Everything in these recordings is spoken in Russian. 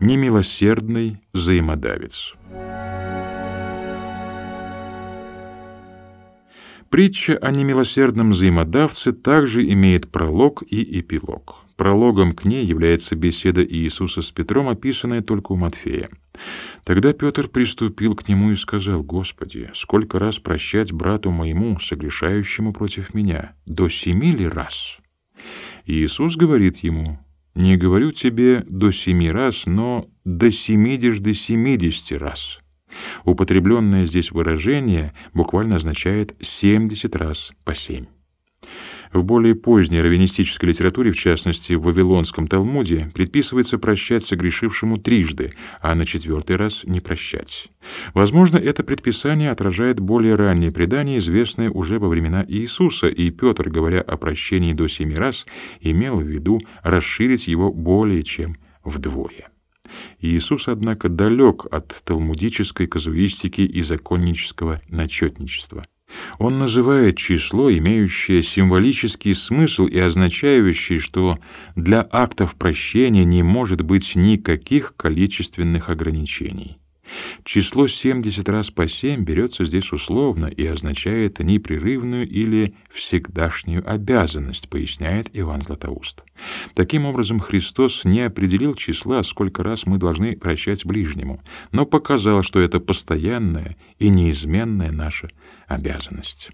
Немилосердный взаимодавец. Притча о немилосердном взаимодавце также имеет пролог и эпилог. Прологом к ней является беседа Иисуса с Петром, описанная только у Матфея. Тогда Петр приступил к нему и сказал, «Господи, сколько раз прощать брату моему, согрешающему против меня? До семи ли раз?» Иисус говорит ему, «Не говорю тебе до семи раз, но до семидесяти семидесяти раз». Употребленное здесь выражение буквально означает «семьдесят раз по семь». В более поздней раввинистической литературе, в частности в Вавилонском Талмуде, предписывается прощать согрешившему трижды, а на четвертый раз не прощать. Возможно, это предписание отражает более раннее предание, известное уже во времена Иисуса, и Петр, говоря о прощении до семи раз, имел в виду расширить его более чем вдвое. Иисус, однако, далек от талмудической казуистики и законнического начетничества. Он называет число, имеющее символический смысл и означающее, что для актов прощения не может быть никаких количественных ограничений. Число 70 раз по 7 берется здесь условно и означает непрерывную или всегдашнюю обязанность, поясняет Иван Златоуст. Таким образом, Христос не определил числа, сколько раз мы должны прощать ближнему, но показал, что это постоянная и неизменная наша обязанность.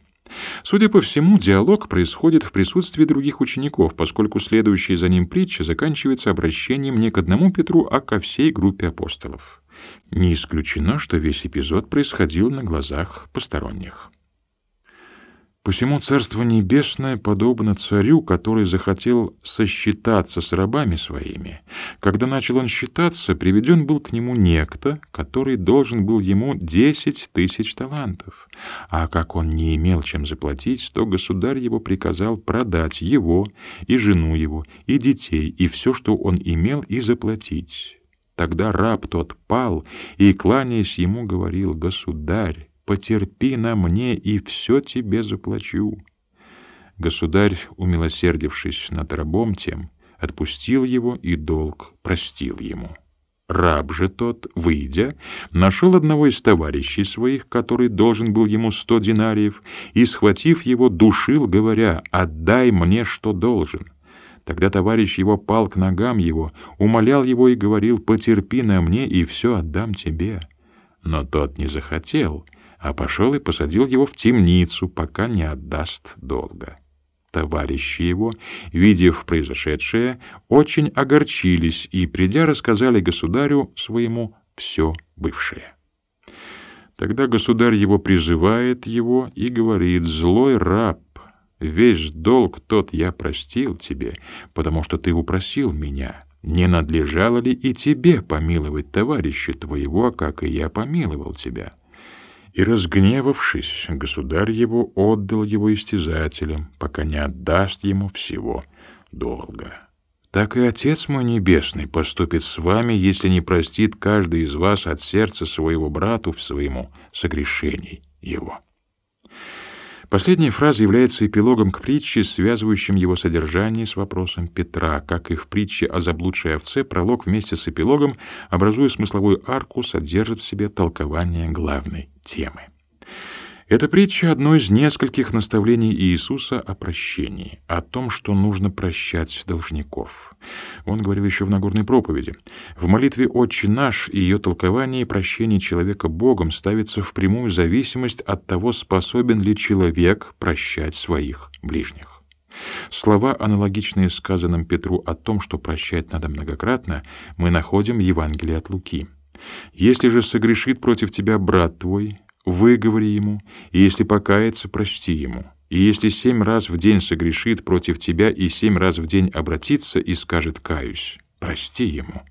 Судя по всему, диалог происходит в присутствии других учеников, поскольку следующая за ним притча заканчивается обращением не к одному Петру, а ко всей группе апостолов. Не исключено, что весь эпизод происходил на глазах посторонних. Посему Царство Небесное подобно царю, который захотел сосчитаться с рабами своими. Когда начал он считаться, приведен был к нему некто, который должен был ему десять тысяч талантов. А как он не имел чем заплатить, то государь его приказал продать его, и жену его, и детей, и все, что он имел, и заплатить. Тогда раб тот пал и, кланяясь ему, говорил, «Государь, потерпи на мне, и все тебе заплачу». Государь, умилосердившись над рабом тем, отпустил его и долг простил ему. Раб же тот, выйдя, нашел одного из товарищей своих, который должен был ему сто динариев, и, схватив его, душил, говоря, «Отдай мне, что должен». Тогда товарищ его пал к ногам его, умолял его и говорил, «Потерпи на мне, и все отдам тебе». Но тот не захотел, а пошел и посадил его в темницу, пока не отдаст долга. Товарищи его, видев произошедшее, очень огорчились и, придя, рассказали государю своему все бывшее. Тогда государь его призывает его и говорит, «Злой раб, Весь долг тот я простил тебе, потому что ты упросил меня. Не надлежало ли и тебе помиловать товарища твоего, как и я помиловал тебя?» И, разгневавшись, государь его отдал его истязателям, пока не отдаст ему всего долга. Так и Отец мой Небесный поступит с вами, если не простит каждый из вас от сердца своего брату в своему согрешении его. Последняя фраза является эпилогом к притче, связывающим его содержание с вопросом Петра. Как и в притче о заблудшей овце, пролог вместе с эпилогом, образуя смысловую арку, содержит в себе толкование главной темы. Эта притча — одно из нескольких наставлений Иисуса о прощении, о том, что нужно прощать должников. Он говорил еще в Нагорной проповеди. В молитве «Отче наш» и ее толковании прощение человека Богом ставится в прямую зависимость от того, способен ли человек прощать своих ближних. Слова, аналогичные сказанным Петру о том, что прощать надо многократно, мы находим в Евангелии от Луки. «Если же согрешит против тебя брат твой, выговори ему, и если покается, прости ему. И если семь раз в день согрешит против тебя и семь раз в день обратится и скажет «каюсь», прости ему.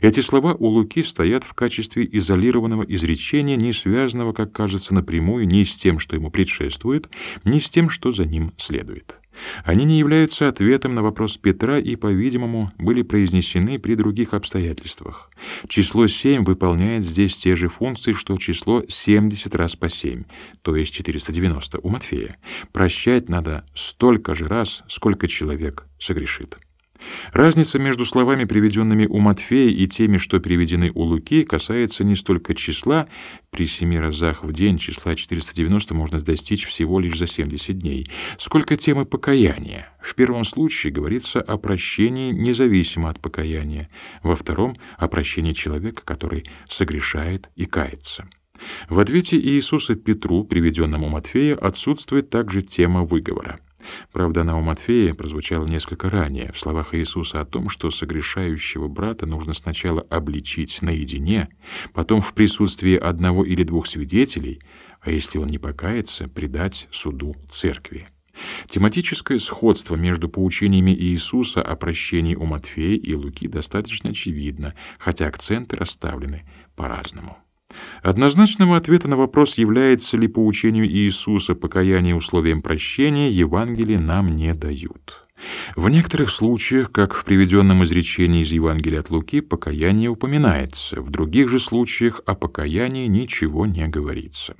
Эти слова у Луки стоят в качестве изолированного изречения, не связанного, как кажется, напрямую ни с тем, что ему предшествует, ни с тем, что за ним следует. Они не являются ответом на вопрос Петра и, по-видимому, были произнесены при других обстоятельствах. Число 7 выполняет здесь те же функции, что число 70 раз по 7, то есть 490 у Матфея. Прощать надо столько же раз, сколько человек согрешит. Разница между словами, приведенными у Матфея, и теми, что переведены у Луки, касается не столько числа, при семи разах в день числа 490 можно достичь всего лишь за 70 дней, сколько темы покаяния. В первом случае говорится о прощении независимо от покаяния, во втором — о прощении человека, который согрешает и кается. В ответе Иисуса Петру, приведенному Матфея, отсутствует также тема выговора. Правда, она у Матфея прозвучала несколько ранее, в словах Иисуса о том, что согрешающего брата нужно сначала обличить наедине, потом в присутствии одного или двух свидетелей, а если он не покается, предать суду церкви. Тематическое сходство между поучениями Иисуса о прощении у Матфея и Луки достаточно очевидно, хотя акценты расставлены по-разному. Однозначного ответа на вопрос, является ли по учению Иисуса покаяние условием прощения, Евангелие нам не дают. В некоторых случаях, как в приведенном изречении из Евангелия от Луки, покаяние упоминается, в других же случаях о покаянии ничего не говорится.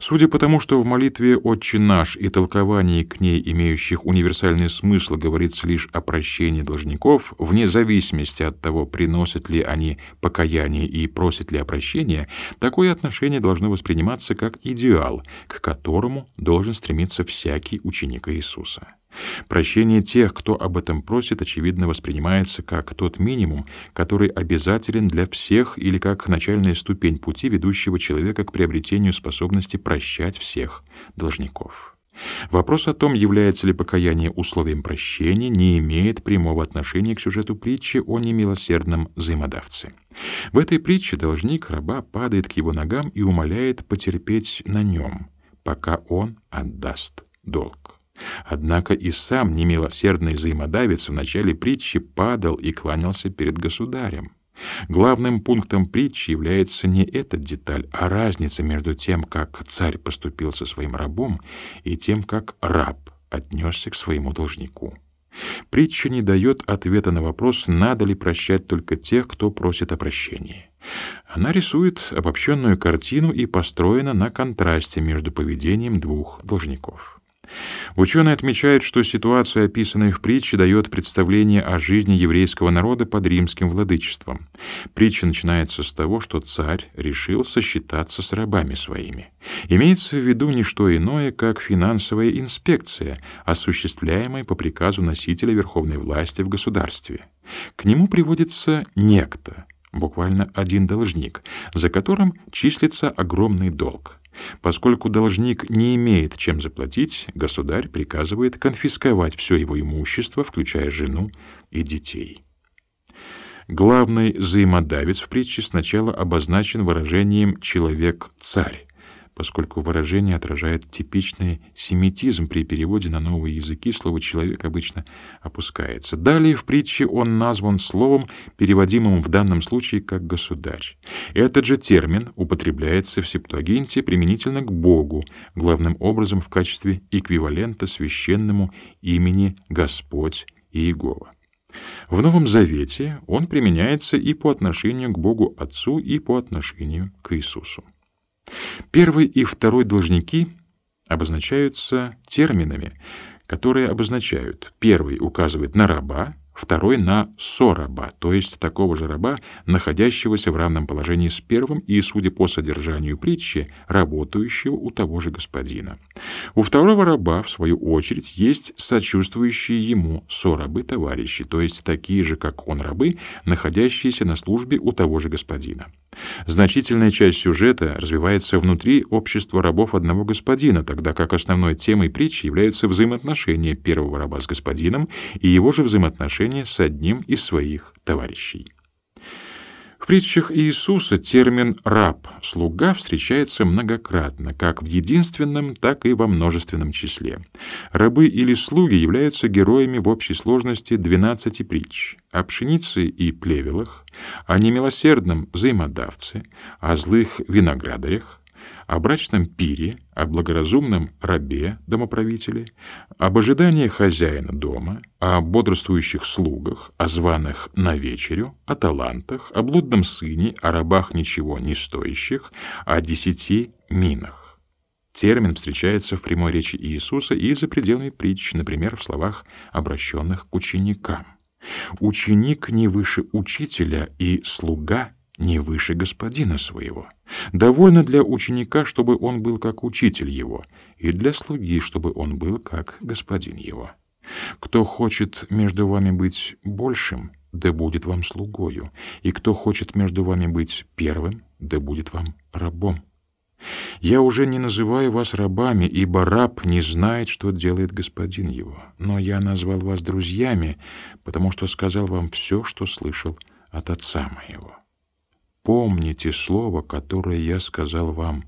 Судя по тому, что в молитве «Отче наш» и толковании к ней имеющих универсальный смысл говорится лишь о прощении должников, вне зависимости от того, приносят ли они покаяние и просят ли о прощении, такое отношение должно восприниматься как идеал, к которому должен стремиться всякий ученик Иисуса. Прощение тех, кто об этом просит, очевидно воспринимается как тот минимум, который обязателен для всех или как начальная ступень пути ведущего человека к приобретению способности прощать всех должников. Вопрос о том, является ли покаяние условием прощения, не имеет прямого отношения к сюжету притчи о немилосердном взаимодавце. В этой притче должник раба падает к его ногам и умоляет потерпеть на нем, пока он отдаст долг. Однако и сам немилосердный взаимодавец в начале притчи падал и кланялся перед государем. Главным пунктом притчи является не эта деталь, а разница между тем, как царь поступил со своим рабом, и тем, как раб отнесся к своему должнику. Притча не дает ответа на вопрос, надо ли прощать только тех, кто просит о прощении. Она рисует обобщенную картину и построена на контрасте между поведением двух должников. Ученые отмечают, что ситуация, описанная в притче, дает представление о жизни еврейского народа под римским владычеством. Притча начинается с того, что царь решил сосчитаться с рабами своими. Имеется в виду не что иное, как финансовая инспекция, осуществляемая по приказу носителя верховной власти в государстве. К нему приводится некто, буквально один должник, за которым числится огромный долг. Поскольку должник не имеет чем заплатить, государь приказывает конфисковать все его имущество, включая жену и детей. Главный взаимодавец в притче сначала обозначен выражением «человек-царь», поскольку выражение отражает типичный семитизм при переводе на новые языки, слово «человек» обычно опускается. Далее в притче он назван словом, переводимым в данном случае как «государь». Этот же термин употребляется в Септуагинте применительно к Богу, главным образом в качестве эквивалента священному имени Господь Иегова. В Новом Завете он применяется и по отношению к Богу Отцу, и по отношению к Иисусу. Первый и второй должники обозначаются терминами, которые обозначают: первый указывает на раба, второй на сораба, то есть такого же раба, находящегося в равном положении с первым и, судя по содержанию притчи, работающего у того же господина. У второго раба, в свою очередь, есть сочувствующие ему сорабы товарищи, то есть такие же, как он рабы, находящиеся на службе у того же господина. Значительная часть сюжета развивается внутри общества рабов одного господина, тогда как основной темой притчи являются взаимоотношения первого раба с господином и его же взаимоотношения с одним из своих товарищей. В притчах Иисуса термин «раб», «слуга» встречается многократно, как в единственном, так и во множественном числе. Рабы или слуги являются героями в общей сложности 12 притч о пшенице и плевелах, о немилосердном взаимодавце, о злых виноградарях, о брачном пире, о благоразумном рабе домоправителе, об ожидании хозяина дома, о бодрствующих слугах, о званых на вечерю, о талантах, о блудном сыне, о рабах ничего не стоящих, о десяти минах. Термин встречается в прямой речи Иисуса и за пределами притч, например, в словах, обращенных к ученикам. Ученик не выше учителя и слуга не выше господина своего. Довольно для ученика, чтобы он был как учитель его, и для слуги, чтобы он был как господин его. Кто хочет между вами быть большим, да будет вам слугою, и кто хочет между вами быть первым, да будет вам рабом. Я уже не называю вас рабами, ибо раб не знает, что делает господин его. Но я назвал вас друзьями, потому что сказал вам все, что слышал от отца моего. Помните слово, которое я сказал вам.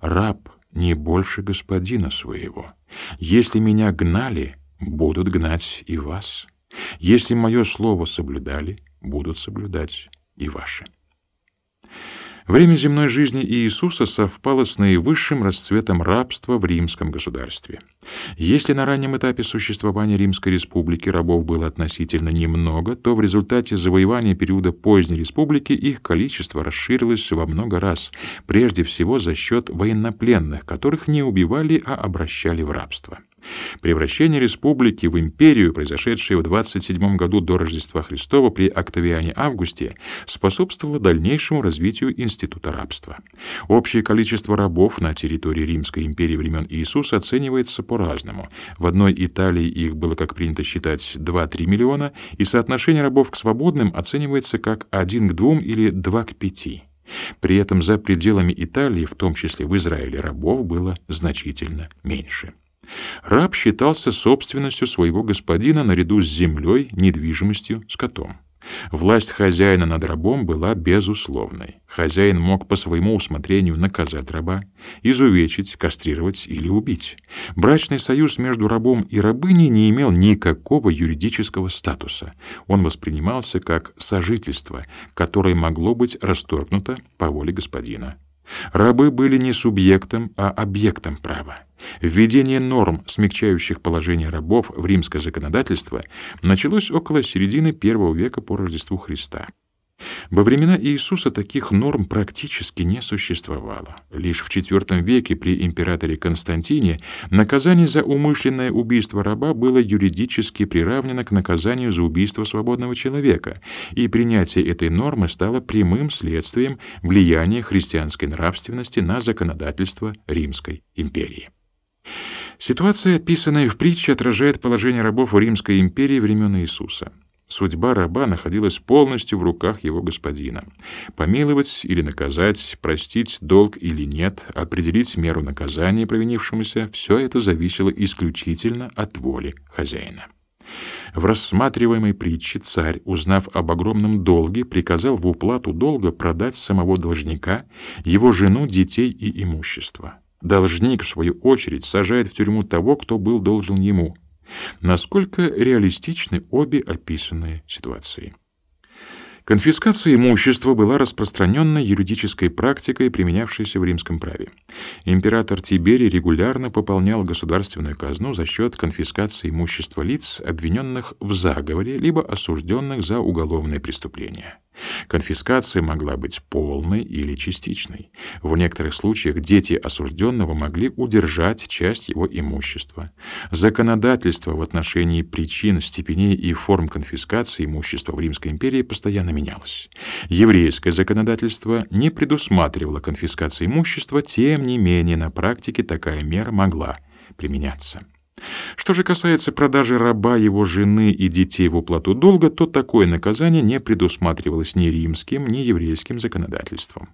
Раб не больше господина своего. Если меня гнали, будут гнать и вас. Если мое слово соблюдали, будут соблюдать и ваши. Время земной жизни Иисуса совпало с наивысшим расцветом рабства в римском государстве. Если на раннем этапе существования Римской республики рабов было относительно немного, то в результате завоевания периода поздней республики их количество расширилось во много раз, прежде всего за счет военнопленных, которых не убивали, а обращали в рабство. Превращение республики в империю, произошедшее в 27 году до Рождества Христова при Октавиане Августе, способствовало дальнейшему развитию института рабства. Общее количество рабов на территории Римской империи времен Иисуса оценивается по-разному. В одной Италии их было, как принято считать, 2-3 миллиона, и соотношение рабов к свободным оценивается как 1 к 2 или 2 к 5. При этом за пределами Италии, в том числе в Израиле, рабов было значительно меньше. Раб считался собственностью своего господина наряду с землей, недвижимостью, скотом. Власть хозяина над рабом была безусловной. Хозяин мог по своему усмотрению наказать раба, изувечить, кастрировать или убить. Брачный союз между рабом и рабыней не имел никакого юридического статуса. Он воспринимался как сожительство, которое могло быть расторгнуто по воле господина. Рабы были не субъектом, а объектом права. Введение норм, смягчающих положение рабов в римское законодательство, началось около середины первого века по Рождеству Христа. Во времена Иисуса таких норм практически не существовало. Лишь в IV веке при императоре Константине наказание за умышленное убийство раба было юридически приравнено к наказанию за убийство свободного человека, и принятие этой нормы стало прямым следствием влияния христианской нравственности на законодательство Римской империи. Ситуация, описанная в притче, отражает положение рабов в Римской империи времен Иисуса. Судьба раба находилась полностью в руках его господина. Помиловать или наказать, простить долг или нет, определить меру наказания провинившемуся — все это зависело исключительно от воли хозяина. В рассматриваемой притче царь, узнав об огромном долге, приказал в уплату долга продать самого должника, его жену, детей и имущество. Должник, в свою очередь, сажает в тюрьму того, кто был должен ему. Насколько реалистичны обе описанные ситуации? Конфискация имущества была распространенной юридической практикой, применявшейся в римском праве. Император Тиберий регулярно пополнял государственную казну за счет конфискации имущества лиц, обвиненных в заговоре либо осужденных за уголовные преступления. Конфискация могла быть полной или частичной. В некоторых случаях дети осужденного могли удержать часть его имущества. Законодательство в отношении причин, степеней и форм конфискации имущества в Римской империи постоянно менялось. Еврейское законодательство не предусматривало конфискации имущества, тем не менее на практике такая мера могла применяться. Что же касается продажи раба, его жены и детей в уплату долга, то такое наказание не предусматривалось ни римским, ни еврейским законодательством.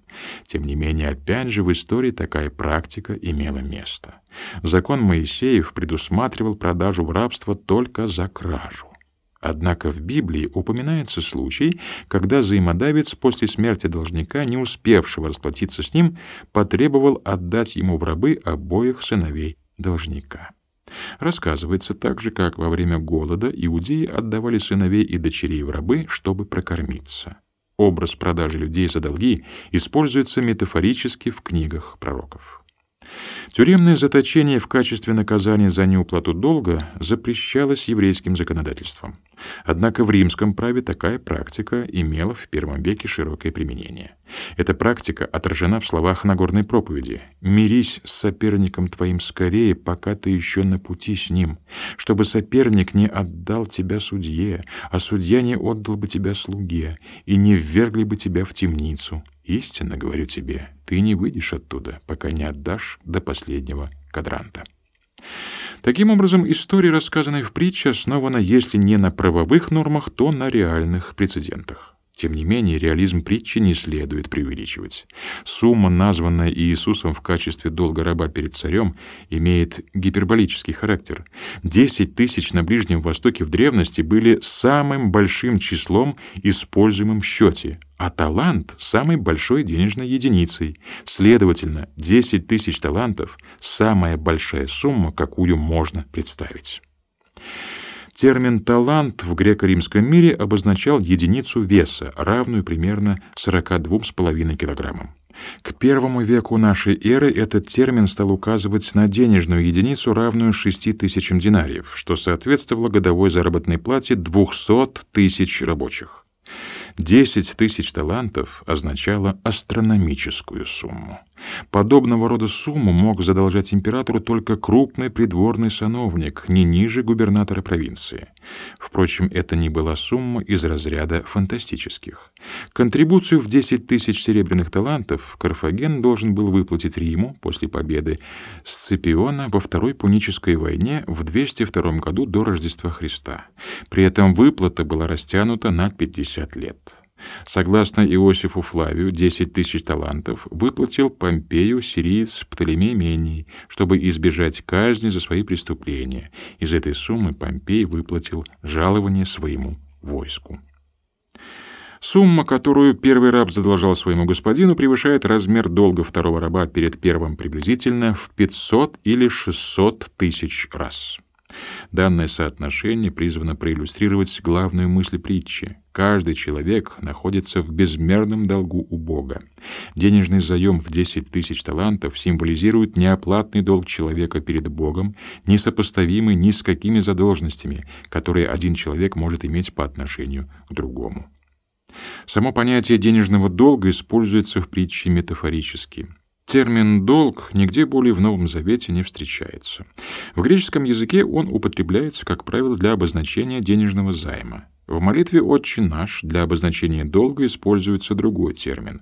Тем не менее, опять же, в истории такая практика имела место. Закон Моисеев предусматривал продажу в рабство только за кражу. Однако в Библии упоминается случай, когда взаимодавец после смерти должника, не успевшего расплатиться с ним, потребовал отдать ему в рабы обоих сыновей должника. Рассказывается также, как во время голода иудеи отдавали сыновей и дочерей в рабы, чтобы прокормиться. Образ продажи людей за долги используется метафорически в книгах пророков. Тюремное заточение в качестве наказания за неуплату долга запрещалось еврейским законодательством. Однако в римском праве такая практика имела в первом веке широкое применение. Эта практика отражена в словах Нагорной проповеди: "Мирись с соперником твоим скорее, пока ты еще на пути с ним, чтобы соперник не отдал тебя судье, а судья не отдал бы тебя слуге, и не ввергли бы тебя в темницу. Истинно говорю тебе, ты не выйдешь оттуда, пока не отдашь до последнего кадранта". Таким образом, история, рассказанная в притче, основана, если не на правовых нормах, то на реальных прецедентах. Тем не менее, реализм притчи не следует преувеличивать. Сумма, названная Иисусом в качестве долга раба перед царем, имеет гиперболический характер. Десять тысяч на Ближнем Востоке в древности были самым большим числом, используемым в счете, а талант — самой большой денежной единицей. Следовательно, десять тысяч талантов — самая большая сумма, какую можно представить. Термин «талант» в греко-римском мире обозначал единицу веса, равную примерно 42,5 килограммам. К первому веку нашей эры этот термин стал указывать на денежную единицу, равную 6 тысячам динариев, что соответствовало годовой заработной плате 200 тысяч рабочих. 10 тысяч талантов означало астрономическую сумму. Подобного рода сумму мог задолжать императору только крупный придворный сановник, не ниже губернатора провинции. Впрочем, это не была сумма из разряда фантастических. Контрибуцию в 10 тысяч серебряных талантов Карфаген должен был выплатить Риму после победы Сципиона во Второй Пунической войне в 202 году до Рождества Христа. При этом выплата была растянута на 50 лет. Согласно Иосифу Флавию, 10 тысяч талантов выплатил Помпею сириец Птолемей Мений, чтобы избежать казни за свои преступления. Из этой суммы Помпей выплатил жалование своему войску. Сумма, которую первый раб задолжал своему господину, превышает размер долга второго раба перед первым приблизительно в 500 или 600 тысяч раз. Данное соотношение призвано проиллюстрировать главную мысль притчи. Каждый человек находится в безмерном долгу у Бога. Денежный заем в 10 тысяч талантов символизирует неоплатный долг человека перед Богом, несопоставимый ни с какими задолженностями, которые один человек может иметь по отношению к другому. Само понятие денежного долга используется в притче метафорически. Термин «долг» нигде более в Новом Завете не встречается. В греческом языке он употребляется, как правило, для обозначения денежного займа. В молитве «Отче наш» для обозначения долга используется другой термин,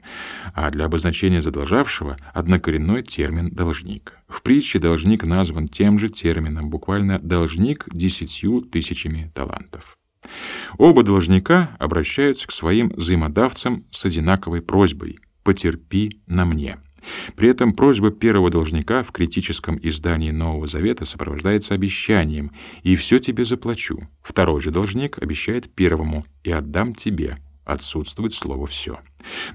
а для обозначения задолжавшего — однокоренной термин «должник». В притче должник назван тем же термином, буквально «должник десятью тысячами талантов». Оба должника обращаются к своим взаимодавцам с одинаковой просьбой «потерпи на мне». При этом просьба первого должника в критическом издании Нового Завета сопровождается обещанием «и все тебе заплачу». Второй же должник обещает первому «и отдам тебе». Отсутствует слово «все».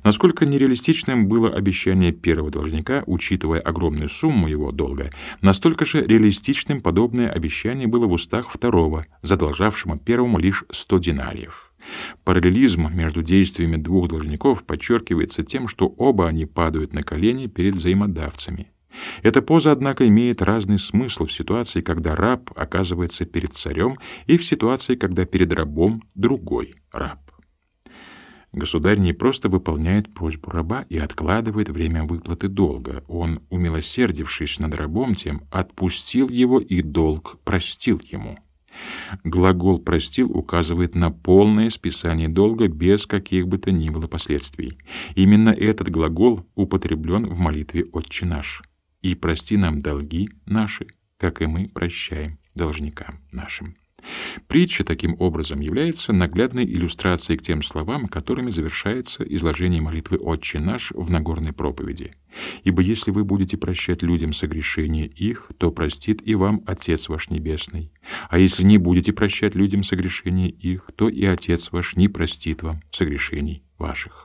Насколько нереалистичным было обещание первого должника, учитывая огромную сумму его долга, настолько же реалистичным подобное обещание было в устах второго, задолжавшему первому лишь 100 динариев. Параллелизм между действиями двух должников подчеркивается тем, что оба они падают на колени перед взаимодавцами. Эта поза, однако, имеет разный смысл в ситуации, когда раб оказывается перед царем, и в ситуации, когда перед рабом другой раб. Государь не просто выполняет просьбу раба и откладывает время выплаты долга. Он, умилосердившись над рабом тем, отпустил его и долг простил ему. Глагол «простил» указывает на полное списание долга без каких бы то ни было последствий. Именно этот глагол употреблен в молитве «Отче наш». «И прости нам долги наши, как и мы прощаем должникам нашим». Притча таким образом является наглядной иллюстрацией к тем словам, которыми завершается изложение молитвы «Отче наш» в Нагорной проповеди. «Ибо если вы будете прощать людям согрешения их, то простит и вам Отец ваш Небесный. А если не будете прощать людям согрешения их, то и Отец ваш не простит вам согрешений ваших».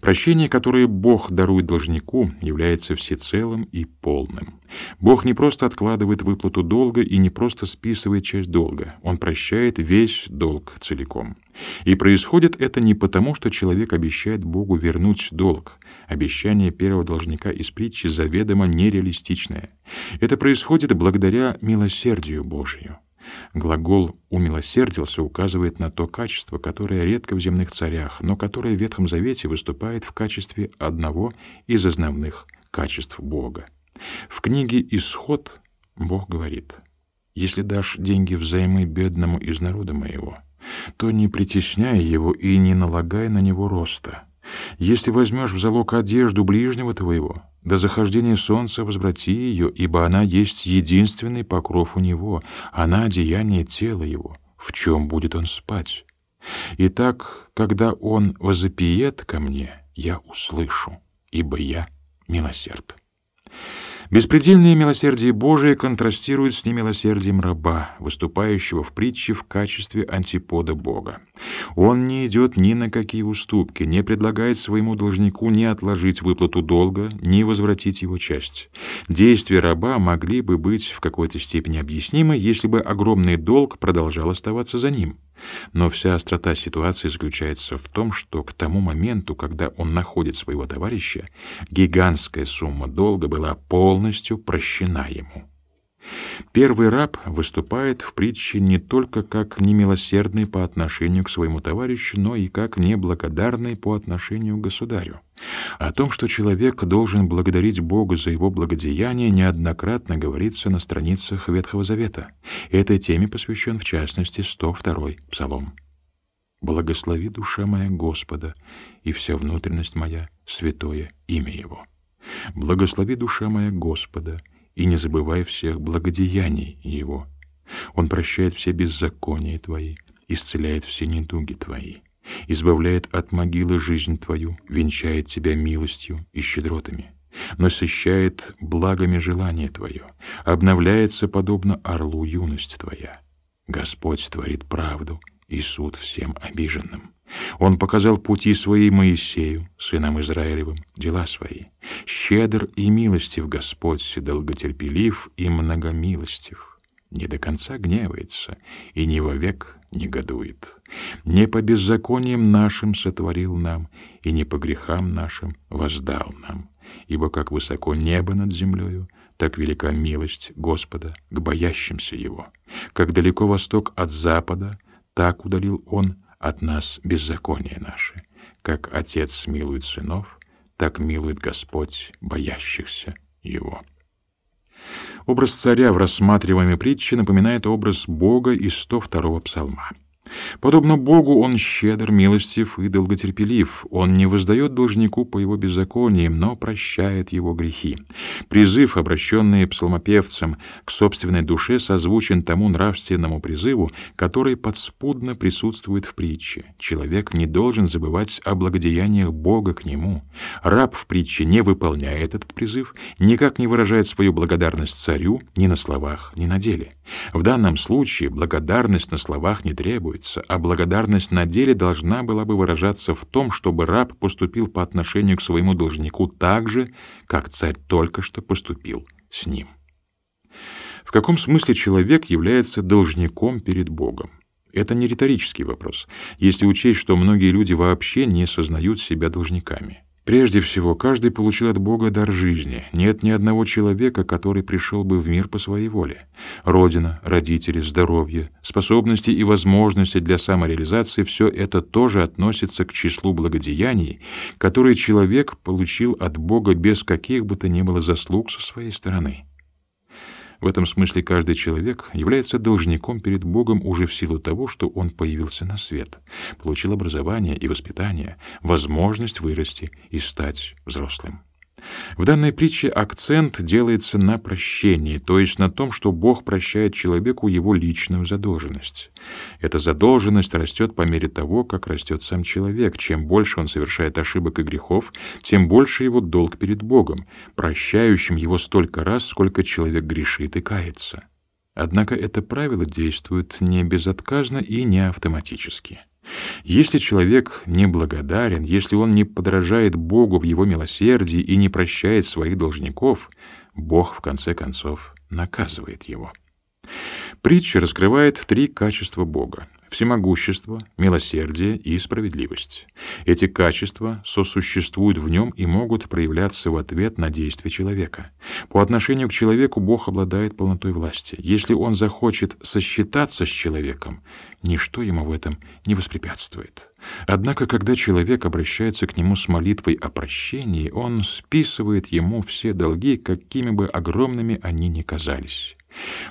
Прощение, которое Бог дарует должнику, является всецелым и полным. Бог не просто откладывает выплату долга и не просто списывает часть долга, Он прощает весь долг целиком. И происходит это не потому, что человек обещает Богу вернуть долг. Обещание первого должника из притчи заведомо нереалистичное. Это происходит благодаря милосердию Божию. Глагол «умилосердился» указывает на то качество, которое редко в земных царях, но которое в Ветхом Завете выступает в качестве одного из основных качеств Бога. В книге «Исход» Бог говорит, «Если дашь деньги взаймы бедному из народа моего, то не притесняй его и не налагай на него роста. Если возьмешь в залог одежду ближнего твоего, до захождения солнца возврати ее, ибо она есть единственный покров у него, она одеяние тела его. В чем будет он спать? Итак, когда он возопиет ко мне, я услышу, ибо я милосерд. Беспредельное милосердие Божие контрастирует с немилосердием раба, выступающего в притче в качестве антипода Бога. Он не идет ни на какие уступки, не предлагает своему должнику ни отложить выплату долга, ни возвратить его часть. Действия раба могли бы быть в какой-то степени объяснимы, если бы огромный долг продолжал оставаться за ним. Но вся острота ситуации заключается в том, что к тому моменту, когда он находит своего товарища, гигантская сумма долга была полностью прощена ему. Первый раб выступает в притче не только как немилосердный по отношению к своему товарищу, но и как неблагодарный по отношению к государю. О том, что человек должен благодарить Бога за его благодеяние, неоднократно говорится на страницах Ветхого Завета. Этой теме посвящен, в частности, 102-й Псалом. «Благослови душа моя Господа, и вся внутренность моя — святое имя Его. Благослови душа моя Господа, и не забывай всех благодеяний Его. Он прощает все беззакония Твои, исцеляет все недуги Твои, избавляет от могилы жизнь Твою, венчает Тебя милостью и щедротами, насыщает благами желание Твое, обновляется подобно орлу юность Твоя. Господь творит правду и суд всем обиженным. Он показал пути свои Моисею, сынам Израилевым, дела свои. Щедр и милостив Господь, долготерпелив и многомилостив. Не до конца гневается и не вовек негодует. Не по беззакониям нашим сотворил нам, и не по грехам нашим воздал нам. Ибо как высоко небо над землею, так велика милость Господа к боящимся Его. Как далеко восток от запада, так удалил Он от нас беззаконие наше. Как Отец милует сынов, так милует Господь боящихся Его. Образ царя в рассматриваемой притче напоминает образ Бога из 102-го псалма. Подобно Богу, он щедр, милостив и долготерпелив. Он не воздает должнику по его беззакониям, но прощает его грехи. Призыв, обращенный псалмопевцем к собственной душе, созвучен тому нравственному призыву, который подспудно присутствует в притче. Человек не должен забывать о благодеяниях Бога к нему. Раб в притче не выполняет этот призыв, никак не выражает свою благодарность царю ни на словах, ни на деле. В данном случае благодарность на словах не требуется, а благодарность на деле должна была бы выражаться в том, чтобы раб поступил по отношению к своему должнику так же, как царь только что поступил с ним. В каком смысле человек является должником перед Богом? Это не риторический вопрос, если учесть, что многие люди вообще не сознают себя должниками. Прежде всего, каждый получил от Бога дар жизни. Нет ни одного человека, который пришел бы в мир по своей воле. Родина, родители, здоровье, способности и возможности для самореализации — все это тоже относится к числу благодеяний, которые человек получил от Бога без каких бы то ни было заслуг со своей стороны. В этом смысле каждый человек является должником перед Богом уже в силу того, что он появился на свет, получил образование и воспитание, возможность вырасти и стать взрослым. В данной притче акцент делается на прощении, то есть на том, что Бог прощает человеку его личную задолженность. Эта задолженность растет по мере того, как растет сам человек. Чем больше он совершает ошибок и грехов, тем больше его долг перед Богом, прощающим его столько раз, сколько человек грешит и кается. Однако это правило действует не безотказно и не автоматически. Если человек неблагодарен, если он не подражает Богу в его милосердии и не прощает своих должников, Бог в конце концов наказывает его. Притча раскрывает три качества Бога всемогущество, милосердие и справедливость. Эти качества сосуществуют в нем и могут проявляться в ответ на действия человека. По отношению к человеку Бог обладает полнотой власти. Если он захочет сосчитаться с человеком, ничто ему в этом не воспрепятствует. Однако, когда человек обращается к нему с молитвой о прощении, он списывает ему все долги, какими бы огромными они ни казались.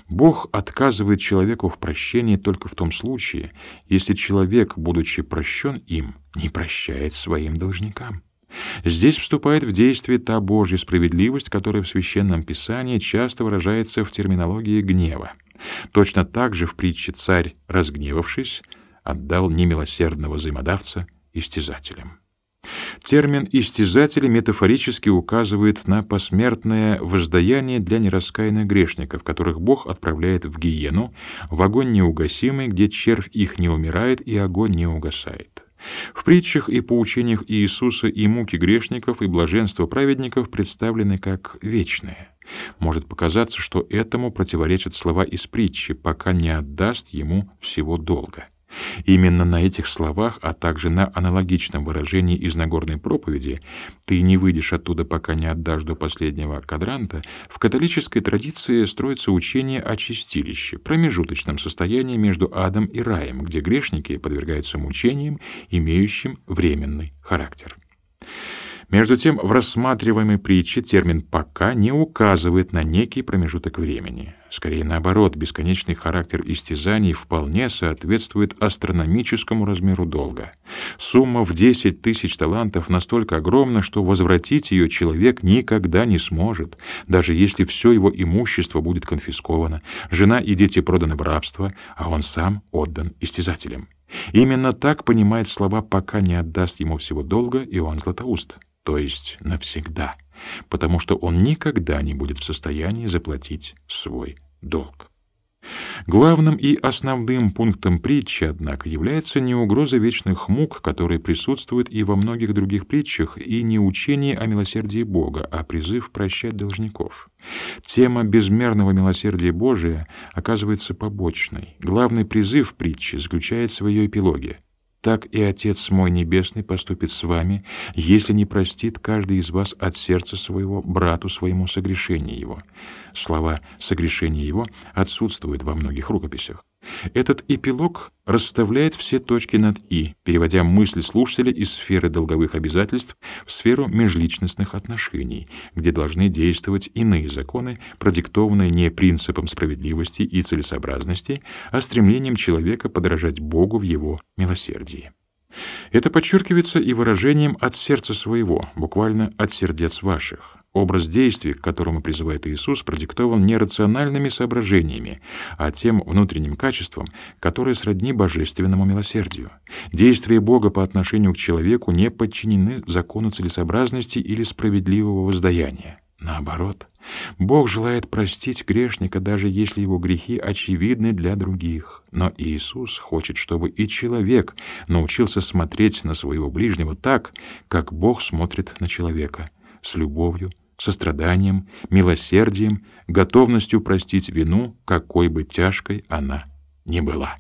Бог отказывает человеку в прощении только в том случае, если человек, будучи прощен им, не прощает своим должникам. Здесь вступает в действие та Божья справедливость, которая в Священном Писании часто выражается в терминологии гнева. Точно так же в притче царь, разгневавшись, отдал немилосердного взаимодавца истязателям. Термин «истязатели» метафорически указывает на посмертное воздаяние для нераскаянных грешников, которых Бог отправляет в гиену, в огонь неугасимый, где червь их не умирает и огонь не угасает. В притчах и поучениях Иисуса и муки грешников, и блаженство праведников представлены как вечные. Может показаться, что этому противоречат слова из притчи «пока не отдаст ему всего долга». Именно на этих словах, а также на аналогичном выражении из Нагорной проповеди «ты не выйдешь оттуда, пока не отдашь до последнего кадранта», в католической традиции строится учение о чистилище, промежуточном состоянии между адом и раем, где грешники подвергаются мучениям, имеющим временный характер. Между тем, в рассматриваемой притче термин «пока» не указывает на некий промежуток времени. Скорее наоборот, бесконечный характер истязаний вполне соответствует астрономическому размеру долга. Сумма в 10 тысяч талантов настолько огромна, что возвратить ее человек никогда не сможет, даже если все его имущество будет конфисковано, жена и дети проданы в рабство, а он сам отдан истязателям. Именно так понимает слова «пока не отдаст ему всего долга» Иоанн Златоуст то есть навсегда, потому что он никогда не будет в состоянии заплатить свой долг. Главным и основным пунктом притчи, однако, является не угроза вечных мук, которые присутствуют и во многих других притчах, и не учение о милосердии Бога, а призыв прощать должников. Тема безмерного милосердия Божия оказывается побочной. Главный призыв притчи заключается в ее эпилоге так и Отец мой Небесный поступит с вами, если не простит каждый из вас от сердца своего брату своему согрешение его». Слова «согрешение его» отсутствуют во многих рукописях. Этот эпилог расставляет все точки над «и», переводя мысли слушателя из сферы долговых обязательств в сферу межличностных отношений, где должны действовать иные законы, продиктованные не принципом справедливости и целесообразности, а стремлением человека подражать Богу в его милосердии. Это подчеркивается и выражением «от сердца своего», буквально «от сердец ваших». Образ действий, к которому призывает Иисус, продиктован не рациональными соображениями, а тем внутренним качеством, которое сродни божественному милосердию. Действия Бога по отношению к человеку не подчинены закону целесообразности или справедливого воздаяния. Наоборот, Бог желает простить грешника, даже если его грехи очевидны для других. Но Иисус хочет, чтобы и человек научился смотреть на своего ближнего так, как Бог смотрит на человека, с любовью, состраданием, милосердием, готовностью простить вину, какой бы тяжкой она ни была.